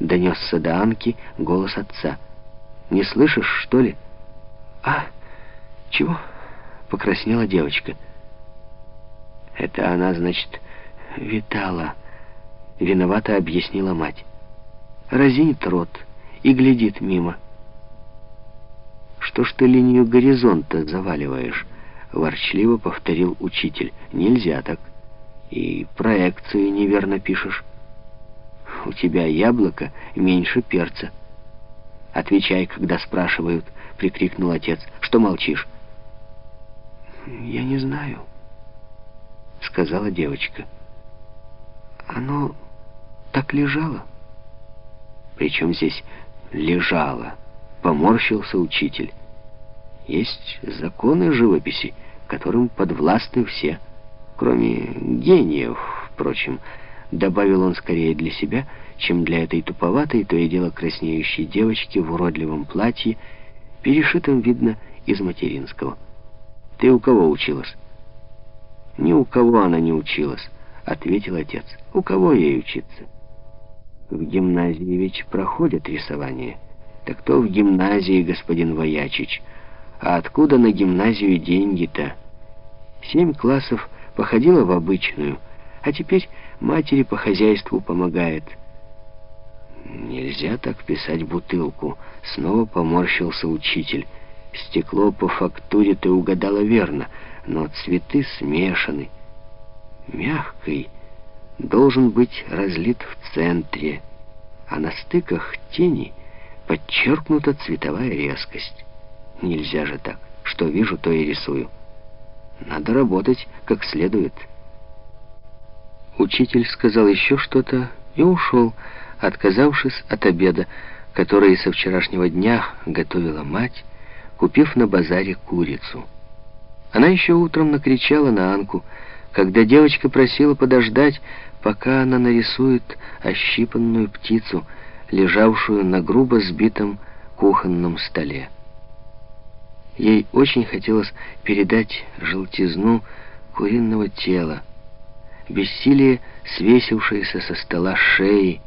Донесся до Анки голос отца. «Не слышишь, что ли?» «А, чего?» — покраснела девочка. «Это она, значит, витала», — виновато объяснила мать. Разинит рот и глядит мимо. «Что ж ты линию горизонта заваливаешь?» — ворчливо повторил учитель. «Нельзя так. И проекцию неверно пишешь. У тебя яблоко меньше перца». «Отвечай, когда спрашивают», — прикрикнул отец. «Что молчишь?» «Я не знаю», — сказала девочка. «Оно так лежало». «Причем здесь лежало?» — поморщился учитель. «Есть законы живописи, которым подвластны все, кроме гениев, впрочем». Добавил он скорее для себя, чем для этой туповатой, то и дело краснеющей девочки в уродливом платье, перешитом, видно, из материнского. «Ты у кого училась?» «Ни у кого она не училась», — ответил отец. «У кого ей учиться?» «В гимназии ведь проходят рисование». «Так кто в гимназии, господин Воячич? А откуда на гимназию деньги-то?» Семь классов походила в обычную, а теперь матери по хозяйству помогает. Нельзя так писать бутылку. Снова поморщился учитель. Стекло по фактуре ты угадала верно, но цветы смешаны. Мягкий должен быть разлит в центре, а на стыках тени подчеркнута цветовая резкость. Нельзя же так. Что вижу, то и рисую. Надо работать как следует. Учитель сказал еще что-то и ушел, отказавшись от обеда, который со вчерашнего дня готовила мать, купив на базаре курицу. Она еще утром накричала на Анку, когда девочка просила подождать, пока она нарисует ощипанную птицу, лежавшую на грубо сбитом кухонном столе. Ей очень хотелось передать желтизну куриного тела, бессилие, свесившееся со стола шеи,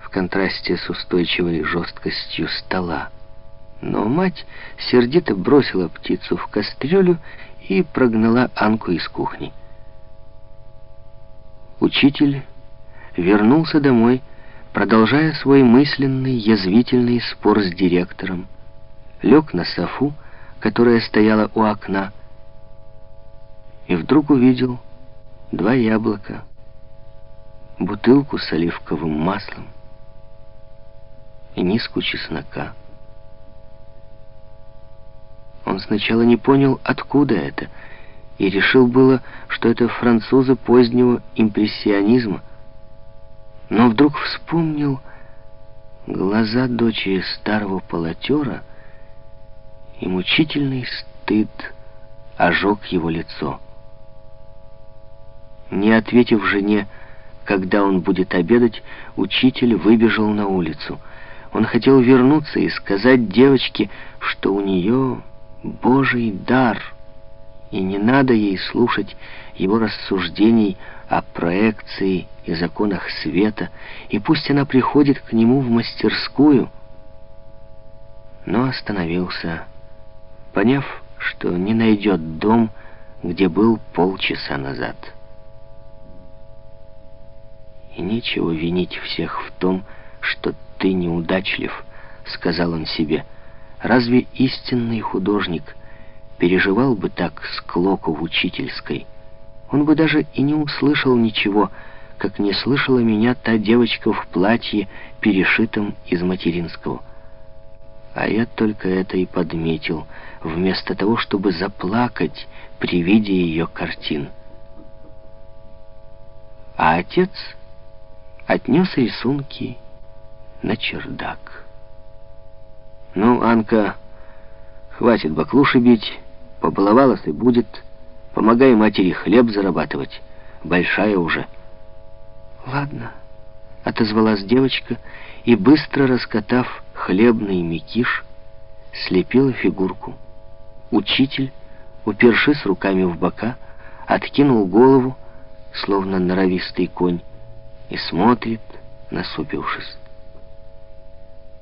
в контрасте с устойчивой жесткостью стола. Но мать сердито бросила птицу в кастрюлю и прогнала Анку из кухни. Учитель вернулся домой, продолжая свой мысленный, язвительный спор с директором. Лег на софу, которая стояла у окна, и вдруг увидел два яблока, бутылку с оливковым маслом и миску чеснока. Он сначала не понял, откуда это, и решил было, что это французы позднего импрессионизма, но вдруг вспомнил глаза дочери старого полотера, и мучительный стыд ожег его лицо. Не ответив жене, когда он будет обедать, учитель выбежал на улицу. Он хотел вернуться и сказать девочке, что у нее Божий дар, и не надо ей слушать его рассуждений о проекции и законах света, и пусть она приходит к нему в мастерскую. Но остановился, поняв, что не найдет дом, где был полчаса назад. И нечего винить всех в том, что ты неудачлив, сказал он себе. Разве истинный художник переживал бы так склоку в учительской? Он бы даже и не услышал ничего, как не слышала меня та девочка в платье, перешитом из материнского. А я только это и подметил, вместо того, чтобы заплакать при виде ее картин. А отец отнес рисунки на чердак. «Ну, Анка, хватит баклуши бить, побаловалась и будет. Помогай матери хлеб зарабатывать, большая уже». «Ладно», — отозвалась девочка и, быстро раскатав хлебный мякиш, слепила фигурку. Учитель, упершись руками в бока, откинул голову, словно норовистый конь, и смотрит, насупившись.